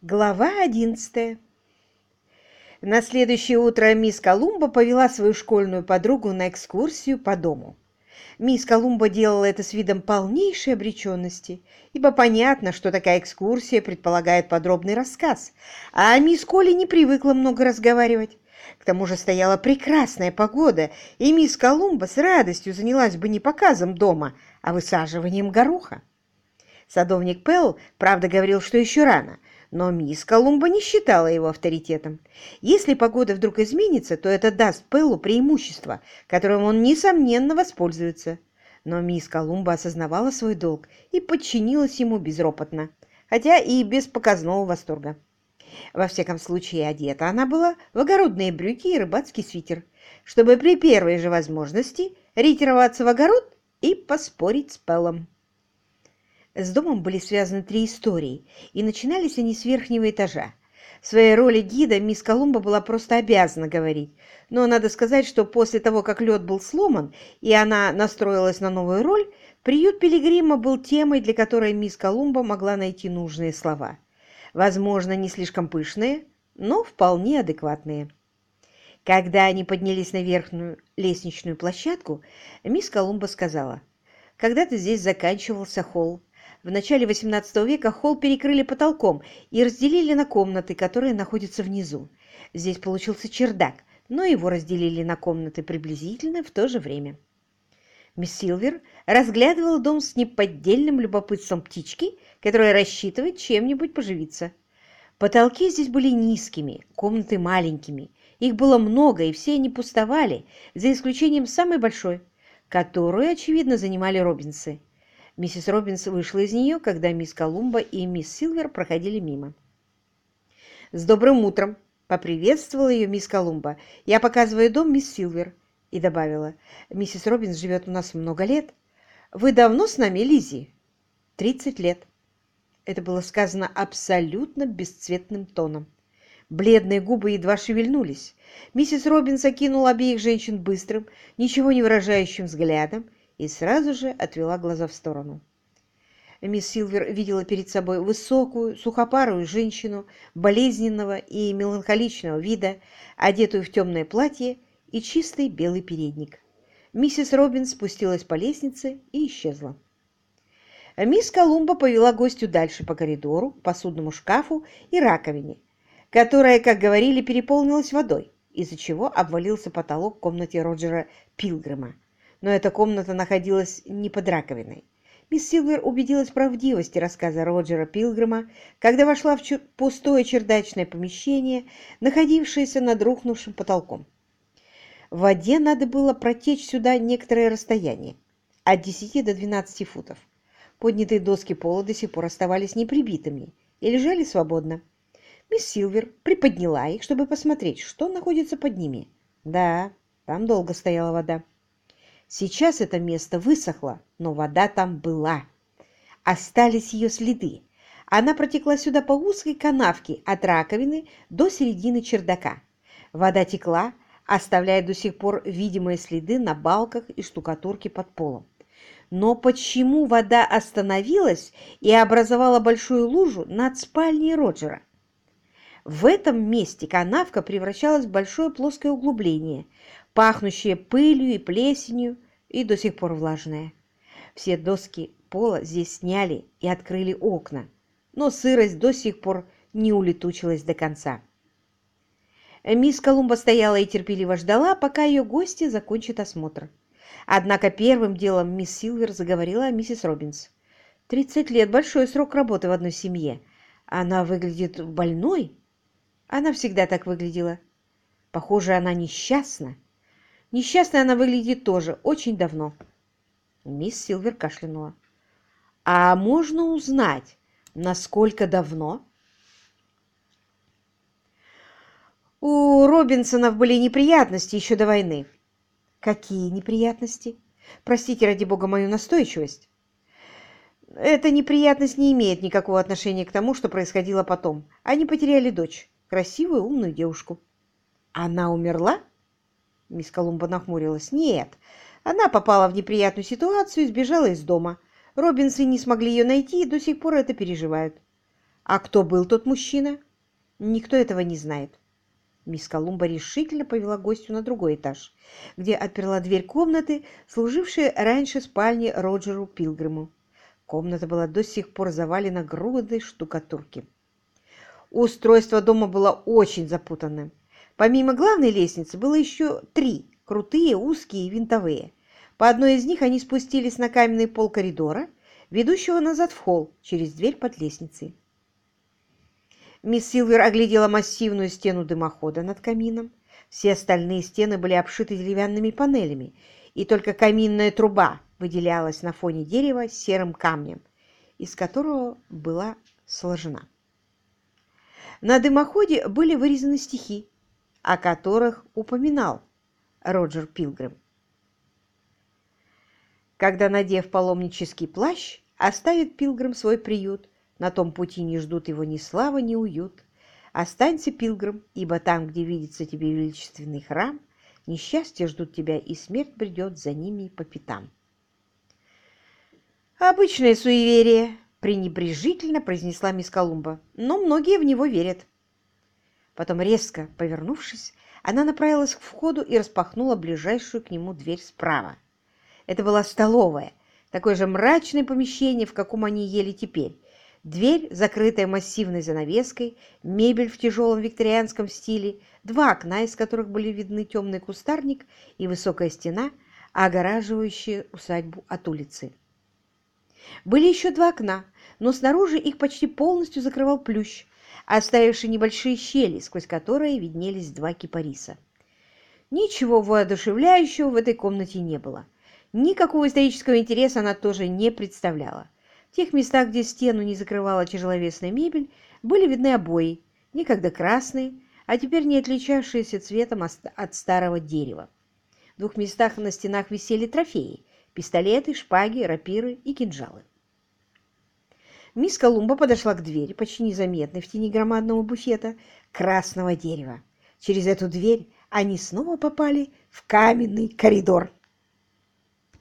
Глава одиннадцатая На следующее утро мисс Колумба повела свою школьную подругу на экскурсию по дому. Мисс Колумба делала это с видом полнейшей обреченности, ибо понятно, что такая экскурсия предполагает подробный рассказ, а мисс Колли не привыкла много разговаривать. К тому же стояла прекрасная погода, и мисс Колумба с радостью занялась бы не показом дома, а высаживанием гороха. Садовник Пелл, правда, говорил, что еще рано – но мисс Колумба не считала его авторитетом. Если погода вдруг изменится, то это даст Пэллу преимущество, которым он, несомненно, воспользуется. Но мисс Колумба осознавала свой долг и подчинилась ему безропотно, хотя и без показного восторга. Во всяком случае, одета она была в огородные брюки и рыбацкий свитер, чтобы при первой же возможности ретироваться в огород и поспорить с Пеллом. С домом были связаны три истории, и начинались они с верхнего этажа. В своей роли гида мисс Колумба была просто обязана говорить, но надо сказать, что после того, как лед был сломан, и она настроилась на новую роль, приют Пилигрима был темой, для которой мисс Колумба могла найти нужные слова. Возможно, не слишком пышные, но вполне адекватные. Когда они поднялись на верхнюю лестничную площадку, мисс Колумба сказала, «Когда-то здесь заканчивался холл, в начале XVIII века холл перекрыли потолком и разделили на комнаты, которые находятся внизу. Здесь получился чердак, но его разделили на комнаты приблизительно в то же время. Мисс Силвер разглядывала дом с неподдельным любопытством птички, которая рассчитывает чем-нибудь поживиться. Потолки здесь были низкими, комнаты маленькими. Их было много, и все они пустовали, за исключением самой большой, которую, очевидно, занимали Робинсы. Миссис Робинс вышла из нее, когда мисс Колумба и мисс Силвер проходили мимо. «С добрым утром!» — поприветствовала ее мисс Колумба. «Я показываю дом мисс Силвер». И добавила, «Миссис Робинс живет у нас много лет. Вы давно с нами, Лиззи?» «Тридцать лет». Это было сказано абсолютно бесцветным тоном. Бледные губы едва шевельнулись. Миссис Робинс окинула обеих женщин быстрым, ничего не выражающим взглядом и сразу же отвела глаза в сторону. Мисс Силвер видела перед собой высокую, сухопарую женщину болезненного и меланхоличного вида, одетую в темное платье и чистый белый передник. Миссис Робинс спустилась по лестнице и исчезла. Мисс Колумба повела гостю дальше по коридору, посудному шкафу и раковине, которая, как говорили, переполнилась водой, из-за чего обвалился потолок в комнате Роджера Пилгрима но эта комната находилась не под раковиной. Мисс Силвер убедилась в правдивости рассказа Роджера Пилгрима, когда вошла в пустое чердачное помещение, находившееся над рухнувшим потолком. В воде надо было протечь сюда некоторое расстояние, от 10 до 12 футов. Поднятые доски пола до сих пор оставались неприбитыми и лежали свободно. Мисс Силвер приподняла их, чтобы посмотреть, что находится под ними. Да, там долго стояла вода. Сейчас это место высохло, но вода там была. Остались ее следы. Она протекла сюда по узкой канавке от раковины до середины чердака. Вода текла, оставляя до сих пор видимые следы на балках и штукатурке под полом. Но почему вода остановилась и образовала большую лужу над спальней Роджера? В этом месте канавка превращалась в большое плоское углубление, пахнущее пылью и плесенью, и до сих пор влажное. Все доски пола здесь сняли и открыли окна, но сырость до сих пор не улетучилась до конца. Мисс Колумба стояла и терпеливо ждала, пока ее гости закончат осмотр. Однако первым делом мисс Силвер заговорила о миссис Робинс. «Тридцать лет – большой срок работы в одной семье. Она выглядит больной?» Она всегда так выглядела. Похоже, она несчастна. Несчастной она выглядит тоже очень давно. Мисс Силвер кашлянула. А можно узнать, насколько давно? У Робинсонов были неприятности еще до войны. Какие неприятности? Простите, ради бога, мою настойчивость. Эта неприятность не имеет никакого отношения к тому, что происходило потом. Они потеряли дочь, красивую, умную девушку. Она умерла? Мисс Колумба нахмурилась. «Нет, она попала в неприятную ситуацию и сбежала из дома. Робинсы не смогли ее найти и до сих пор это переживают». А кто был тот мужчина? Никто этого не знает. Мисс Колумба решительно повела гостю на другой этаж, где отперла дверь комнаты, служившей раньше спальней Роджеру Пилгриму. Комната была до сих пор завалена грудой штукатурки. Устройство дома было очень запутанным. Помимо главной лестницы было еще три, крутые, узкие и винтовые. По одной из них они спустились на каменный пол коридора, ведущего назад в холл через дверь под лестницей. Мисс Силвер оглядела массивную стену дымохода над камином. Все остальные стены были обшиты деревянными панелями, и только каминная труба выделялась на фоне дерева серым камнем, из которого была сложена. На дымоходе были вырезаны стихи, о которых упоминал Роджер Пилгрим. Когда, надев паломнический плащ, оставит Пилгрим свой приют, на том пути не ждут его ни слава, ни уют. Останься, Пилгрим, ибо там, где видится тебе величественный храм, несчастья ждут тебя, и смерть придет за ними по пятам. «Обычное суеверие», — пренебрежительно произнесла мисс Колумба, «но многие в него верят». Потом, резко повернувшись, она направилась к входу и распахнула ближайшую к нему дверь справа. Это была столовая, такое же мрачное помещение, в каком они ели теперь, Дверь, закрытая массивной занавеской, мебель в тяжелом викторианском стиле, два окна, из которых были видны темный кустарник и высокая стена, огораживающая усадьбу от улицы. Были еще два окна, но снаружи их почти полностью закрывал плющ, оставивший небольшие щели, сквозь которые виднелись два кипариса. Ничего воодушевляющего в этой комнате не было. Никакого исторического интереса она тоже не представляла. В тех местах, где стену не закрывала тяжеловесная мебель, были видны обои, некогда красные, а теперь не отличавшиеся цветом от старого дерева. В двух местах на стенах висели трофеи – пистолеты, шпаги, рапиры и кинжалы. Мисс Колумба подошла к двери, почти незаметной в тени громадного буфета, красного дерева. Через эту дверь они снова попали в каменный коридор.